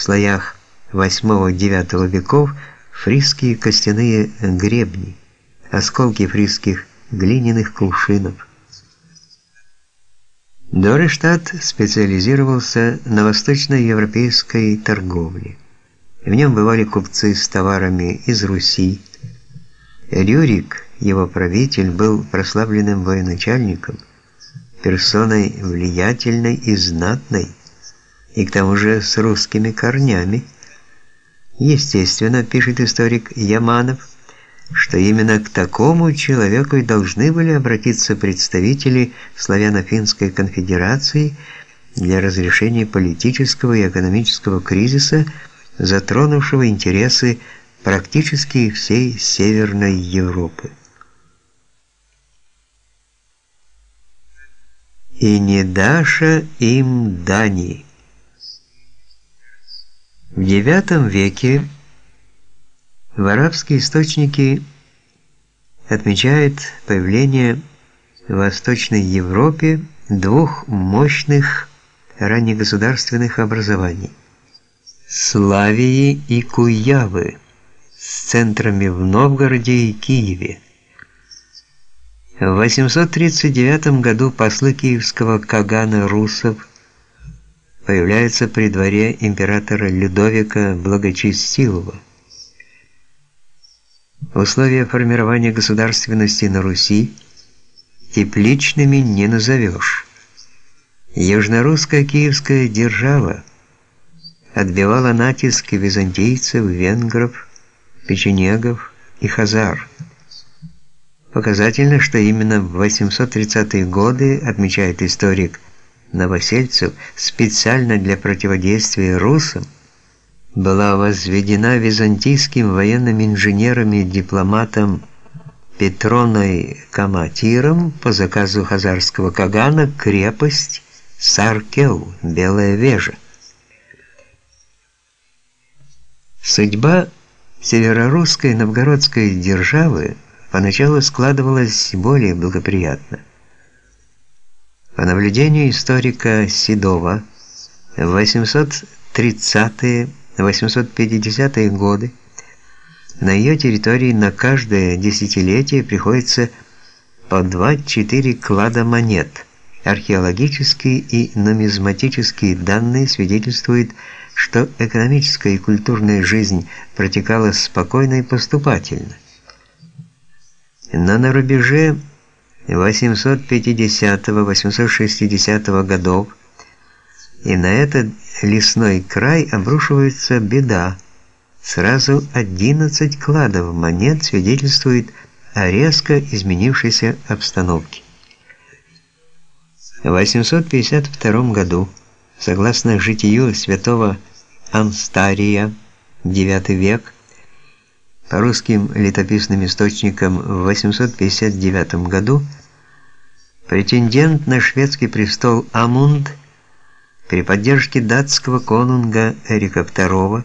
в слоях 8-9 веков фрисские костяные гребни, осколки фрисских глиняных кувшинов. Дорештадт специализировался на восточноевропейской торговле. В нем бывали купцы с товарами из Руси. Рюрик, его правитель, был прославленным военачальником, персоной влиятельной и знатной, и к тому же с русскими корнями. Естественно, пишет историк Яманов, что именно к такому человеку и должны были обратиться представители славяно-финской конфедерации для разрешения политического и экономического кризиса, затронувшего интересы практически всей Северной Европы. И не даша им дани. В IX веке в арабские источники отмечают появление в Восточной Европе двух мощных раннегосударственных образований – Славии и Куявы с центрами в Новгороде и Киеве. В 839 году послы киевского Кагана Русов появляются при дворе императора Людовика Благочестивого – Условия формирования государственности на Руси тепличными не назовешь. Южнорусская киевская держава отбивала натиск византийцев, венгров, печенегов и хазар. Показательно, что именно в 830-е годы, отмечает историк Новосельцев, специально для противодействия русам была возведена византийским военным инженером и дипломатом Петроной Каматиром по заказу хазарского кагана крепость Саркел, Белая Вежа. Судьба северорусской новгородской державы поначалу складывалась более благоприятно. По наблюдению историка Седова, в 830-е 850-е годы на ее территории на каждое десятилетие приходится по 2-4 клада монет. Археологические и нумизматические данные свидетельствуют, что экономическая и культурная жизнь протекала спокойно и поступательно. Но на рубеже 850-860 годов и на этот лесной край обрушивается беда. Сразу 11 кладов монет свидетельствует о резко изменившейся обстановке. В 852 году, согласно житию святого Анстария, IX век, по русским летописным источникам в 859 году претендент на шведский престол Амунд при поддержке датского конунга Эрика II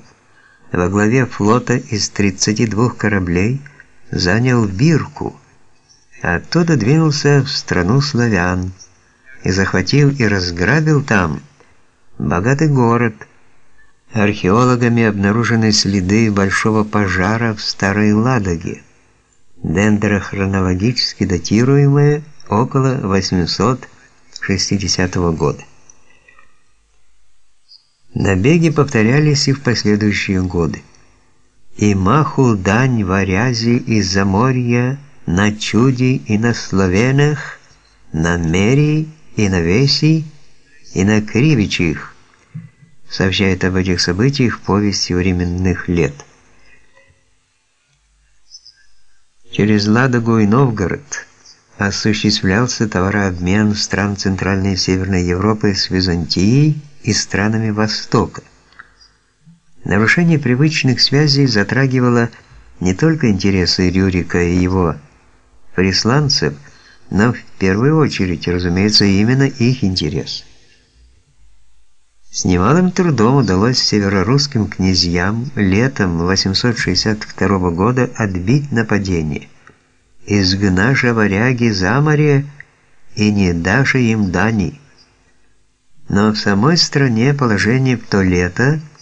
во главе флота из 32 кораблей занял Бирку, а оттуда двинулся в страну славян и захватил и разграбил там богатый город. Археологами обнаружены следы большого пожара в Старой Ладоге, дендрохронологически датируемые около 860 года. Набеги повторялись и в последующие годы. И маху дань варязи из Заморья на чуди и на словенах, на мерии и на веси, и на кривичих, сообщает об этих событиях повесть временных лет. Через Ладогу и Новгород осуществлялся товарообмен стран Центральной и Северной Европы с Византией, и странами Востока. Нарушение привычных связей затрагивало не только интересы Рюрика и его присланцев, но в первую очередь, разумеется, именно их интерес. С немалым трудом удалось северорусским князьям летом 862 года отбить нападение. Изгнаша варяги за море и не даже им дани. Но в самой стране положение в то лето –